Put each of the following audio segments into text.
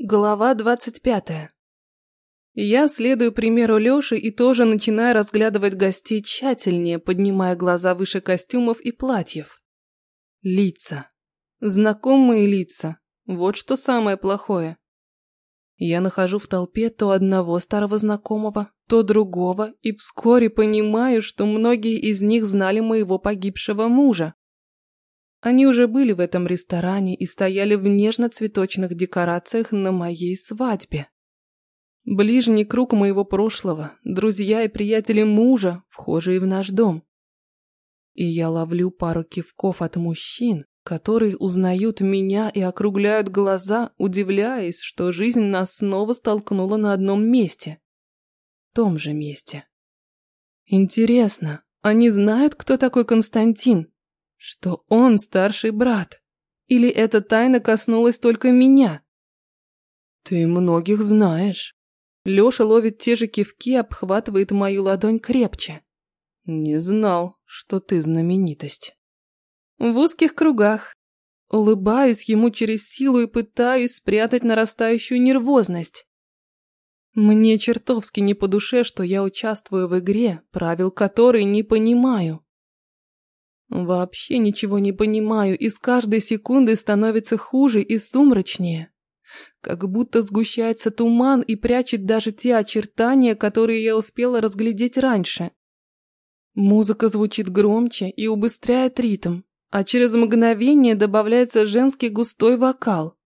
Глава двадцать пятая. Я следую примеру Лёши и тоже начинаю разглядывать гостей тщательнее, поднимая глаза выше костюмов и платьев. Лица. Знакомые лица. Вот что самое плохое. Я нахожу в толпе то одного старого знакомого, то другого, и вскоре понимаю, что многие из них знали моего погибшего мужа. Они уже были в этом ресторане и стояли в нежно-цветочных декорациях на моей свадьбе. Ближний круг моего прошлого, друзья и приятели мужа, вхожие в наш дом. И я ловлю пару кивков от мужчин, которые узнают меня и округляют глаза, удивляясь, что жизнь нас снова столкнула на одном месте. Том же месте. Интересно, они знают, кто такой Константин? Что он старший брат? Или эта тайна коснулась только меня? Ты многих знаешь. Лёша ловит те же кивки, обхватывает мою ладонь крепче. Не знал, что ты знаменитость. В узких кругах. Улыбаюсь ему через силу и пытаюсь спрятать нарастающую нервозность. Мне чертовски не по душе, что я участвую в игре, правил которой не понимаю. Вообще ничего не понимаю, и с каждой секундой становится хуже и сумрачнее. Как будто сгущается туман и прячет даже те очертания, которые я успела разглядеть раньше. Музыка звучит громче и убыстряет ритм, а через мгновение добавляется женский густой вокал.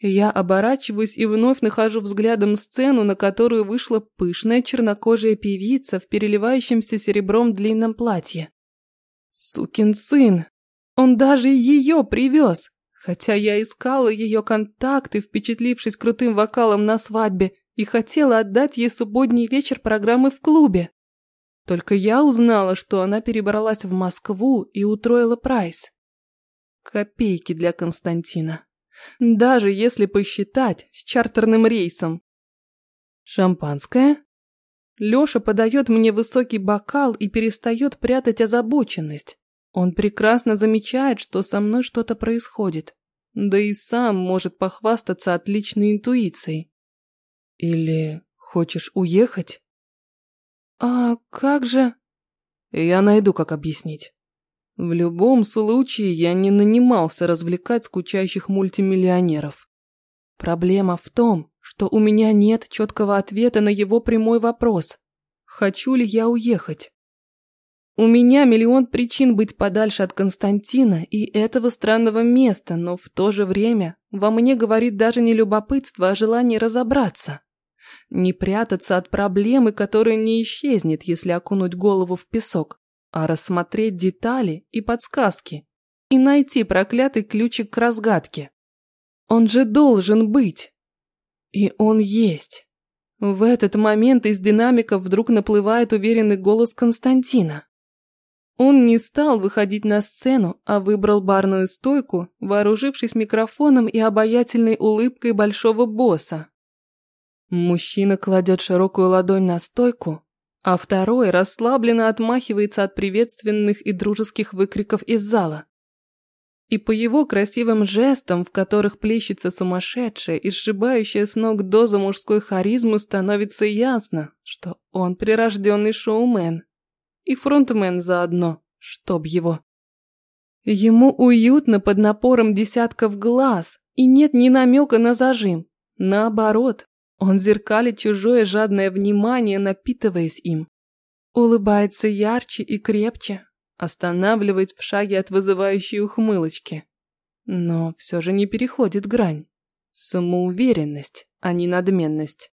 Я оборачиваюсь и вновь нахожу взглядом сцену, на которую вышла пышная чернокожая певица в переливающемся серебром длинном платье. Сукин сын. Он даже ее привез. Хотя я искала ее контакты, впечатлившись крутым вокалом на свадьбе, и хотела отдать ей субботний вечер программы в клубе. Только я узнала, что она перебралась в Москву и утроила прайс. Копейки для Константина. Даже если посчитать с чартерным рейсом. Шампанское? Лёша подает мне высокий бокал и перестает прятать озабоченность. Он прекрасно замечает, что со мной что-то происходит. Да и сам может похвастаться отличной интуицией. Или хочешь уехать? А как же... Я найду, как объяснить. В любом случае, я не нанимался развлекать скучающих мультимиллионеров. Проблема в том, что у меня нет четкого ответа на его прямой вопрос. Хочу ли я уехать? У меня миллион причин быть подальше от Константина и этого странного места, но в то же время во мне говорит даже не любопытство, а желание разобраться. Не прятаться от проблемы, которая не исчезнет, если окунуть голову в песок, а рассмотреть детали и подсказки и найти проклятый ключик к разгадке. Он же должен быть. И он есть. В этот момент из динамиков вдруг наплывает уверенный голос Константина. Он не стал выходить на сцену, а выбрал барную стойку, вооружившись микрофоном и обаятельной улыбкой большого босса. Мужчина кладет широкую ладонь на стойку, а второй расслабленно отмахивается от приветственных и дружеских выкриков из зала. И по его красивым жестам, в которых плещется сумасшедшая и сшибающая с ног доза мужской харизмы, становится ясно, что он прирожденный шоумен. И фронтмен заодно, чтоб его. Ему уютно под напором десятков глаз, и нет ни намека на зажим. Наоборот, он зеркалит чужое жадное внимание, напитываясь им. Улыбается ярче и крепче, останавливает в шаге от вызывающей ухмылочки. Но все же не переходит грань. Самоуверенность, а не надменность.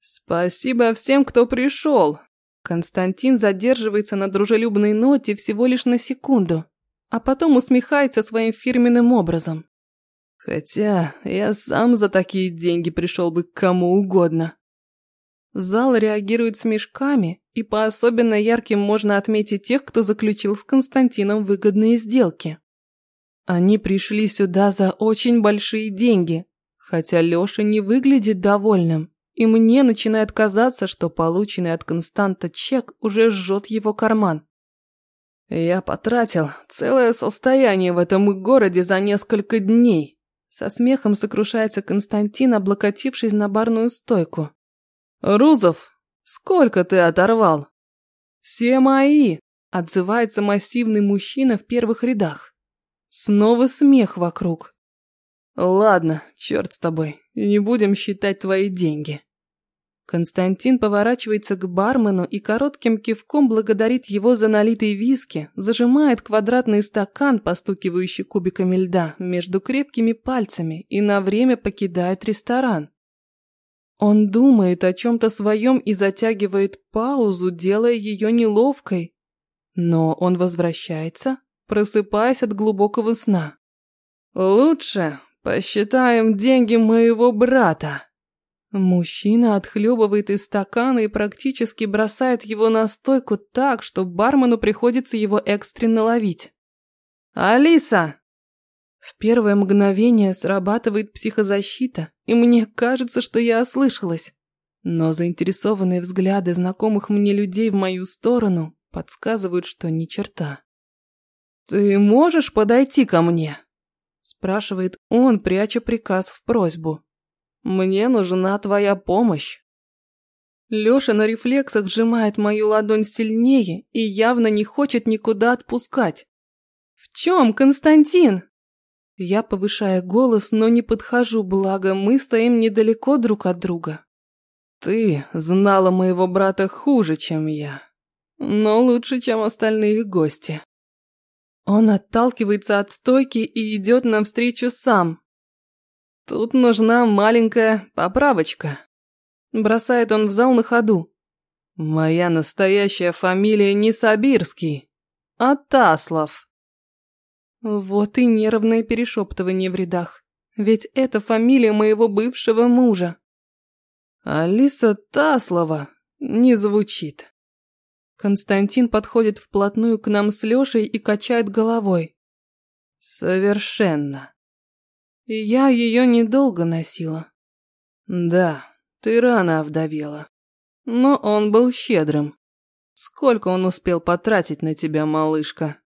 «Спасибо всем, кто пришел!» Константин задерживается на дружелюбной ноте всего лишь на секунду, а потом усмехается своим фирменным образом. Хотя я сам за такие деньги пришел бы к кому угодно. Зал реагирует смешками, и по особенно ярким можно отметить тех, кто заключил с Константином выгодные сделки. Они пришли сюда за очень большие деньги, хотя Лёша не выглядит довольным, и мне начинает казаться, что полученный от Константа чек уже жжет его карман. Я потратил целое состояние в этом городе за несколько дней. Со смехом сокрушается Константин, облокотившись на барную стойку. «Рузов, сколько ты оторвал?» «Все мои!» – отзывается массивный мужчина в первых рядах. Снова смех вокруг. «Ладно, черт с тобой, не будем считать твои деньги». Константин поворачивается к бармену и коротким кивком благодарит его за налитые виски, зажимает квадратный стакан, постукивающий кубиками льда, между крепкими пальцами и на время покидает ресторан. Он думает о чем-то своем и затягивает паузу, делая ее неловкой. Но он возвращается, просыпаясь от глубокого сна. «Лучше посчитаем деньги моего брата». Мужчина отхлебывает из стакана и практически бросает его на стойку так, что бармену приходится его экстренно ловить. «Алиса!» В первое мгновение срабатывает психозащита, и мне кажется, что я ослышалась. Но заинтересованные взгляды знакомых мне людей в мою сторону подсказывают, что ни черта. «Ты можешь подойти ко мне?» спрашивает он, пряча приказ в просьбу. Мне нужна твоя помощь. Лёша на рефлексах сжимает мою ладонь сильнее и явно не хочет никуда отпускать. «В чем, Константин?» Я повышаю голос, но не подхожу, благо мы стоим недалеко друг от друга. «Ты знала моего брата хуже, чем я, но лучше, чем остальные гости». Он отталкивается от стойки и идет навстречу сам, Тут нужна маленькая поправочка. Бросает он в зал на ходу. Моя настоящая фамилия не Сабирский, а Таслов. Вот и нервное перешептывание в рядах. Ведь это фамилия моего бывшего мужа. Алиса Таслова не звучит. Константин подходит вплотную к нам с Лешей и качает головой. Совершенно. И я ее недолго носила. Да, ты рано овдовела. Но он был щедрым. Сколько он успел потратить на тебя, малышка?